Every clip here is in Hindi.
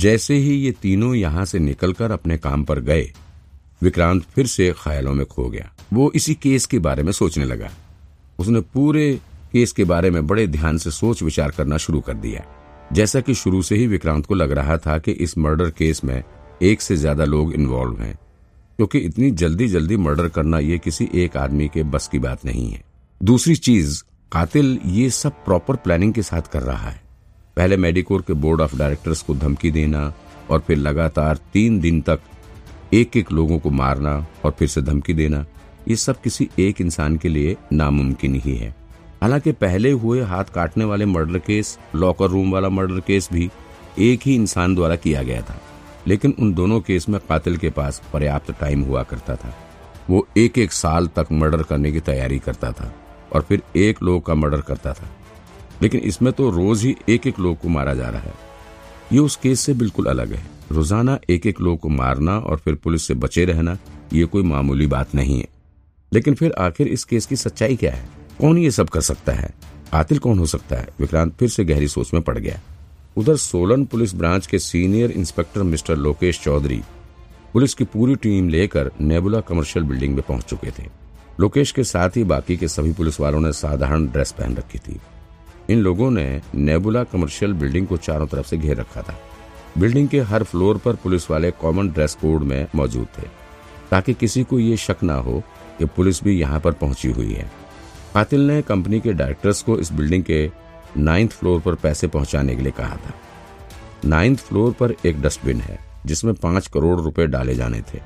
जैसे ही ये तीनों यहाँ से निकलकर अपने काम पर गए, विक्रांत फिर से ख्यालों में खो गया। वो इसी केस के बारे में सोचने लगा। उसने पूरे केस के बारे में बड़े ध्यान से सोच विचार करना शुरू कर दिया। जैसा कि शुरू से ही विक्रांत को लग रहा था कि इस मर्डर केस में एक से ज़्यादा लोग इन्वॉल्व हैं, क्योंकि इतनी जल्दी जल्दी मर्डर करना ये किसी एक आदमी के बस की बात नहीं है। दूसरी चीज़, कातिल ये सब प्रॉपर प्लानिंग के साथ कर रहा है। पहले मेडिकोर के बोर्ड ऑफ़ डायरेक्टर्स को धमकी देना और फिर लगातार तीन दिन तक एक एक लोगों को मारना और फिर से धमकी देना, ये सब किसी एक इंसान के लिए नामुमकिन ही है। हालाँकि पहले हुए हाथ काटने वाले मर्डर केस, लॉकर रूम वाला मर्डर केस भी एक ही इंसान द्वारा किया गया था, लेकिन उन दोनों केस में कातिल के पास पर्याप्त टाइम हुआ करता था। वो एक एक साल तक मर्डर करने की तैयारी करता था और फिर एक लोग का मर्डर करता था। लेकिन इसमें तो रोज ही एक एक लोग को मारा जा रहा है। ये उस केस से बिल्कुल अलग है। रोज़ाना एक एक लोग को मारना और फिर पुलिस से बचे रहना, ये कोई मामूली बात नहीं है। लेकिन फिर आखिर इस केस की सच्चाई क्या है? कौन ये सब कर सकता है? आतिल कौन हो सकता है? विक्रांत फिर से गहरी सोच में पड़ गया। उधर सोलन पुलिस ब्रांच के senior inspector mister Lokesh Chaudhary police की पूरी टीम लेकर नेबुला कमर्शियल बिल्डिंग में पहुँच चुके थे। लोकेश के साथ ही बाकी के सभी पुलिस वालों ने साधारण ड्रेस पहन रखी थी। इन लोगों ने नेबुला कमर्शियल बिल्डिंग को चारों तरफ़ से घेर रखा था। बिल्डिंग के हर फ्लोर पर पुलिस वाले कॉमन ड्रेस कोड में मौजूद थे, ताकि किसी को ये शक ना हो कि पुलिस भी यहाँ पर पहुँची हुई है। कातिल ने कंपनी के डायरेक्टर्स को इस बिल्डिंग के नाइन्थ फ्लोर पर पैसे पहुँचाने के लिए कहा था। नाइन्थ फ्लोर पर एक डस्टबिन है, जिसमें पाँच करोड़ रुपए डाले जाने थे।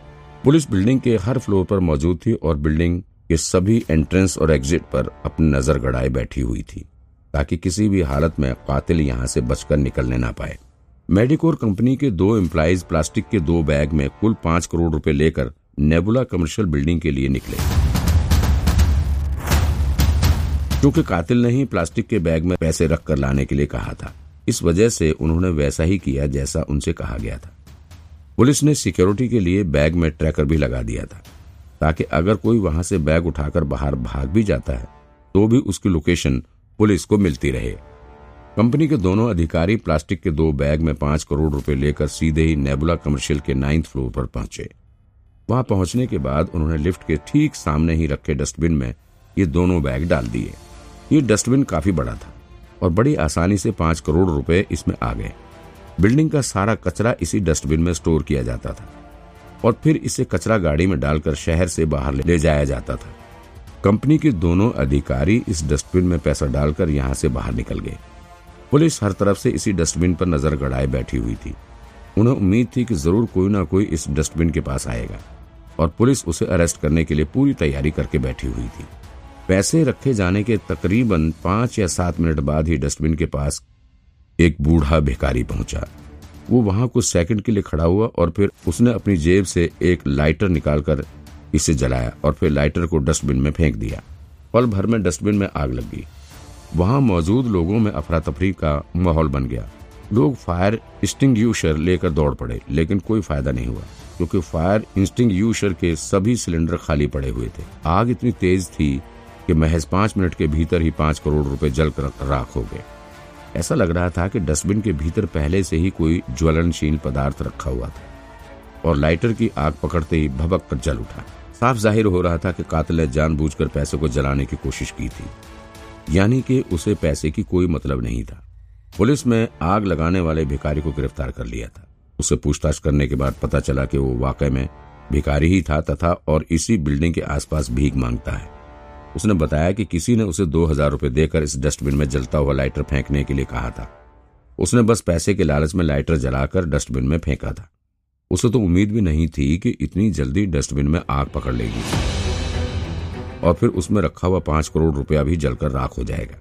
पुलिस बिल्डिंग के हर फ्लोर पर मौजूद थी और बिल्डिंग के सभी एंट्रेंस और एग्जिट पर अपनी नज़र गड़ाए बैठी हुई थी। ताकि किसी भी हालत में कातिल यहाँ से बचकर निकलने ना पाए। मेडिकोर कंपनी के दो एम्प्लॉज प्लास्टिक के दो बैग में कुल पाँच करोड़ रुपए लेकर नेबुला कमर्शियल बिल्डिंग के लिए निकले। क्योंकि कातिल ने ही प्लास्टिक के बैग में पैसे रखकर लाने के लिए कहा था। इस वजह से उन्होंने वैसा ही किया जैसा उनसे कहा गया था। पुलिस ने सिक्योरिटी के लिए बैग में ट्रैकर भी लगा दिया था, ताकि अगर कोई वहाँ से बैग उठाकर बाहर भाग भी जाता है तो भी उसकी लोकेशन पुलिस को मिलती रहे। कंपनी के दोनों अधिकारी प्लास्टिक के दो बैग में पाँच करोड़ रुपए लेकर सीधे ही नेबुला कमर्शियल के नाइन्थ फ्लोर पर पहुँचे। वहाँ पहुँचने के बाद उन्होंने लिफ्ट के ठीक सामने ही रखे डस्टबिन में ये दोनों बैग डाल दिए। ये डस्टबिन काफ़ी बड़ा था और बड़ी आसानी से पाँच करोड़ रुपए इसमें आ गए। बिल्डिंग का सारा कचरा इसी डस्टबिन में स्टोर किया जाता था और फिर इसे कचरा गाड़ी में डालकर शहर से बाहर ले जाया जाता था। कंपनी के दोनों अधिकारी इस डस्टबिन में पैसा डालकर यहाँ से बाहर निकल गए। पुलिस हर तरफ़ से इसी डस्टबिन पर नज़र गड़ाए बैठी हुई थी। उन्हें उम्मीद थी कि ज़रूर कोई ना कोई इस डस्टबिन के पास आएगा, और पुलिस उसे अरेस्ट करने के लिए पूरी तैयारी करके बैठी हुई थी। पैसे रखे जाने के तकरीबन पाँच या सात मिनट बाद ही डस्टबिन के पास एक बूढ़ा भिखारी पहुँचा। वो वहाँ कुछ सेकंड के लिए खड़ा हुआ और फिर उसने अपनी जेब से एक लाइटर निकालकर इसे जलाया और फिर लाइटर को डस्टबिन में फेंक दिया। पल भर में डस्टबिन में आग लग गई। वहाँ मौजूद लोगों में अफरा तफरी का माहौल बन गया। लोग फायर यूशर लेकर दौड़ पड़े, लेकिन कोई फ़ायदा नहीं हुआ, क्योंकि फायर यूशर के सभी सिलेंडर खाली पड़े हुए थे। आग इतनी तेज थी कि महज पाँच मिनट के भीतर ही पाँच करोड़ रुपए जलकर राख हो गए। ऐसा लग रहा था कि डस्टबिन के भीतर पहले से ही कोई ज्वलनशील पदार्थ रखा हुआ था, और लाइटर की आग पकड़ते ही भबक कर जल उठा। साफ़ ज़ाहिर हो रहा था कि कातिल ने जानबूझकर पैसे को जलाने की कोशिश की थी। यानी कि उसे पैसे की कोई मतलब नहीं था। पुलिस में आग लगाने वाले भिखारी को गिरफ़्तार कर लिया था। उसे पूछताछ करने के बाद पता चला कि वो वाकई में भिखारी ही था तथा और इसी बिल्डिंग के आसपास भीख माँगता है। उसने बताया कि किसी ने उसे दो हज़ार रूपए देकर इस डस्टबिन में जलता हुआ लाइटर फेंकने के लिए कहा था। उसने बस पैसे के लालच में लाइटर जलाकर डस्टबिन में फेंका था। उसे तो उम्मीद भी नहीं थी कि इतनी जल्दी डस्टबिन में आग पकड़ लेगी। और फिर उसमें रखा हुआ पाँच करोड़ रुपया भी जलकर राख हो जाएगा।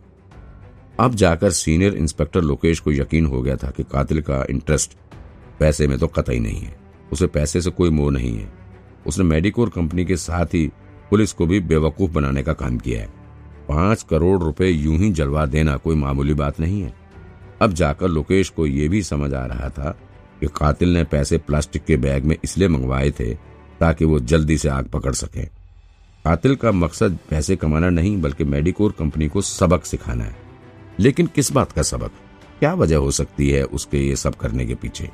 अब जाकर सीनियर इंस्पेक्टर लोकेश को यकीन हो गया था कि कातिल का इंटरेस्ट पैसे में तो कतई नहीं है। उसे पैसे से कोई मोह नहीं है। उसने मेडिकोर कंपनी के साथ ही पुलिस को भी बेवकूफ़ बनाने का काम किया है। पाँच करोड़ रुपए यूँ ही जलवा देना कोई मामूली बात नहीं है। अब जाकर लोकेश को यह भी समझ आ रहा था कि कातिल ने पैसे प्लास्टिक के बैग में इसलिए मंगवाए थे ताकि वो जल्दी से आग पकड़ सके। कातिल का मकसद पैसे कमाना नहीं, बल्कि मेडिकोर कंपनी को सबक सिखाना है। लेकिन किस बात का सबक? क्या वजह हो सकती है उसके ये सब करने के पीछे?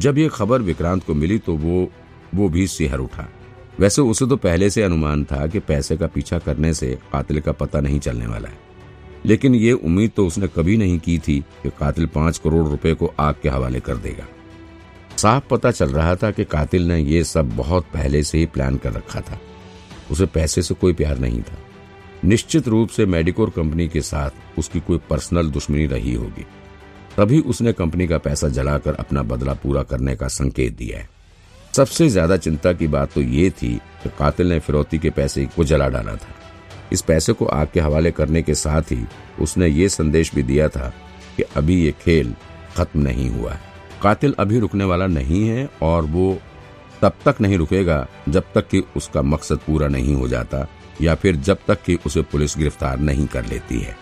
जब ये खबर विक्रांत को मिली तो वो वो भी सिहर उठा। वैसे उसे तो पहले से अनुमान था कि पैसे का पीछा करने से कातिल का पता नहीं चलने वाला है। लेकिन ये उम्मीद तो उसने कभी नहीं की थी कि कातिल पाँच करोड़ रुपए को आग के हवाले कर देगा। साफ़ पता चल रहा था कि कातिल ने यह सब बहुत पहले से ही प्लान कर रखा था। उसे पैसे से कोई प्यार नहीं था। निश्चित रूप से मेडिकोर कंपनी के साथ उसकी कोई पर्सनल दुश्मनी रही होगी। तभी उसने कंपनी का पैसा जलाकर अपना बदला पूरा करने का संकेत दिया है। सबसे ज़्यादा चिंता की बात तो ये थी कि कातिल ने फिरौती के पैसे को जला डाला था। इस पैसे को आग के हवाले करने के साथ ही उसने ये संदेश भी दिया था कि अभी ये खेल खत्म नहीं हुआ है। कातिल अभी रुकने वाला नहीं है और वो तब तक नहीं रुकेगा जब तक कि उसका मकसद पूरा नहीं हो जाता या फिर जब तक कि उसे पुलिस गिरफ़्तार नहीं कर लेती है।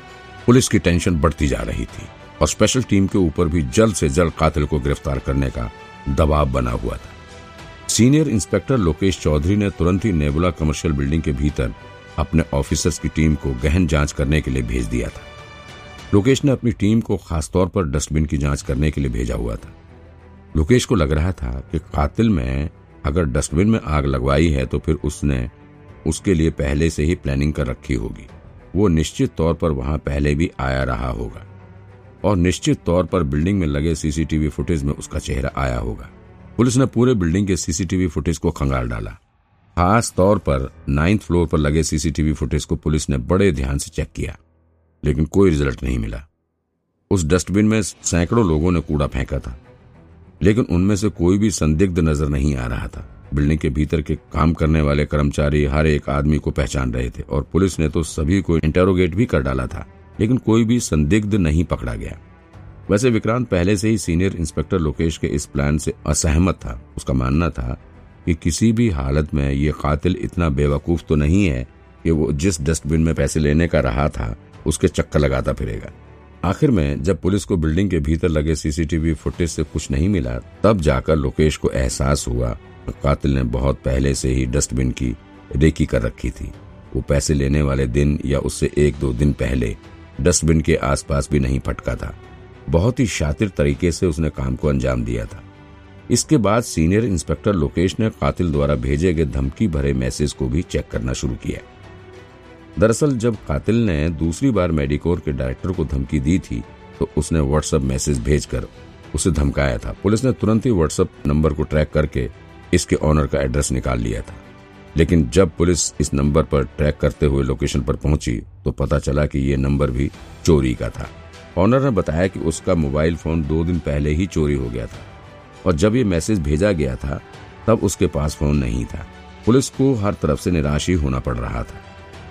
पुलिस की टेंशन बढ़ती जा रही थी और स्पेशल टीम के ऊपर भी जल्द से जल्द कातिल को गिरफ़्तार करने का दबाव बना हुआ था। सीनियर इंस्पेक्टर लोकेश चौधरी ने तुरंत ही नेबुला कमर्शियल बिल्डिंग के भीतर अपने ऑफिसर्स की टीम को गहन जाँच करने के लिए भेज दिया था। लोकेश ने अपनी टीम को खासतौर पर डस्टबिन की जाँच करने के लिए भेजा हुआ था। लोकेश को लग रहा था कि कातिल में अगर डस्टबिन में आग लगवाई है तो फिर उसने उसके लिए पहले से ही प्लानिंग कर रखी होगी। वो निश्चित तौर पर वहाँ पहले भी आया रहा होगा और निश्चित तौर पर बिल्डिंग में लगे सीसीटीवी फुटेज में उसका चेहरा आया होगा। पुलिस ने पूरे बिल्डिंग के सीसीटीवी फुटेज को खंगाल डाला। खास तौर पर नाइन्थ फ्लोर पर लगे सीसीटीवी फुटेज को पुलिस ने बड़े ध्यान से चेक किया, लेकिन कोई रिज़ल्ट नहीं मिला। उस डस्टबिन में सैकड़ों लोगों ने कूड़ा फेंका था। लेकिन उनमें से कोई भी संदिग्ध नज़र नहीं आ रहा था। बिल्डिंग के भीतर के काम करने वाले कर्मचारी हर एक आदमी को पहचान रहे थे और पुलिस ने तो सभी को इंटेरोगेट भी कर डाला था, लेकिन कोई भी संदिग्ध नहीं पकड़ा गया। वैसे विक्रांत पहले से ही सीनियर इंस्पेक्टर लोकेश के इस प्लान से असहमत था। उसका मानना था कि किसी भी हालत में ये कातिल इतना बेवकूफ़ तो नहीं है कि वो जिस डस्टबिन में पैसे लेने का रहा था, उसके चक्कर लगाता फिरेगा। आखिर में जब पुलिस को बिल्डिंग के भीतर लगे सीसीटीवी फुटेज से कुछ नहीं मिला, तब जाकर लोकेश को एहसास हुआ। कातिल ने बहुत पहले से ही डस्टबिन की रेकी कर रखी थी। वो पैसे लेने वाले दिन या उससे एक दो दिन पहले डस्टबिन के आसपास भी नहीं फटका था। बहुत ही शातिर तरीके से उसने काम को अंजाम दिया था। इसके बाद सीनियर इंस्पेक्टर लोकेश ने कातिल द्वारा भेजे गए धमकी भरे मैसेज को भी चेक करना शुरू किया। दरअसल, जब कातिल ने दूसरी बार मेडिकोर के डायरेक्टर को धमकी दी थी तो उसने व्हाट्सएप मैसेज भेजकर उसे धमकाया था। पुलिस ने तुरंत ही व्हाट्सएप नंबर को ट्रैक करके इसके ऑनर का एड्रेस निकाल लिया था। लेकिन जब पुलिस इस नंबर पर ट्रैक करते हुए लोकेशन पर पहुँची तो पता चला कि ये नंबर भी चोरी का था। ऑनर ने बताया कि उसका मोबाइल फ़ोन दो दिन पहले ही चोरी हो गया था। और जब ये मैसेज भेजा गया था, तब उसके पास फ़ोन नहीं था। पुलिस को हर तरफ़ से निराश ही होना पड़ रहा था।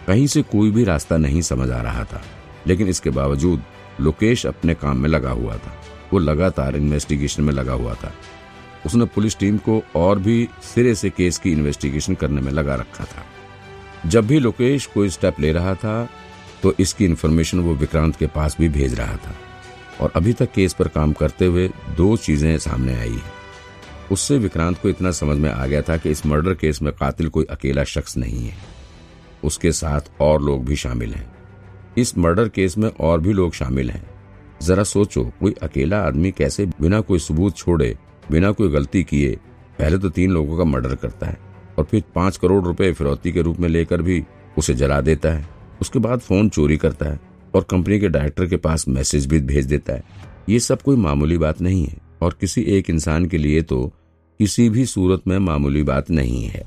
कहीं से कोई भी रास्ता नहीं समझ आ रहा था, लेकिन इसके बावजूद लोकेश अपने काम में लगा हुआ था। वो लगातार इन्वेस्टिगेशन में लगा हुआ था। उसने पुलिस टीम को और भी सिरे से केस की इन्वेस्टिगेशन करने में लगा रखा था। जब भी लोकेश कोई स्टेप ले रहा था तो इसकी इन्फॉर्मेशन वो विक्रांत के पास भी भेज रहा था। और अभी तक केस पर काम करते हुए दो चीज़ें सामने आई है। उससे विक्रांत को इतना समझ में आ गया था कि इस मर्डर केस में कातिल कोई अकेला शख्स नहीं है। उसके साथ और लोग भी शामिल हैं। इस मर्डर केस में और भी लोग शामिल हैं। जरा सोचो, कोई अकेला आदमी कैसे बिना कोई सबूत छोड़े, बिना कोई गलती किए, पहले तो तीन लोगों का मर्डर करता है और फिर पाँच करोड़ रुपए फिरौती के रूप में लेकर भी उसे जला देता है। उसके बाद फ़ोन चोरी करता है और कंपनी के डायरेक्टर के पास मैसेज भी भेज देता है। ये सब कोई मामूली बात नहीं है और किसी एक इंसान के लिए तो किसी भी सूरत में मामूली बात नहीं है।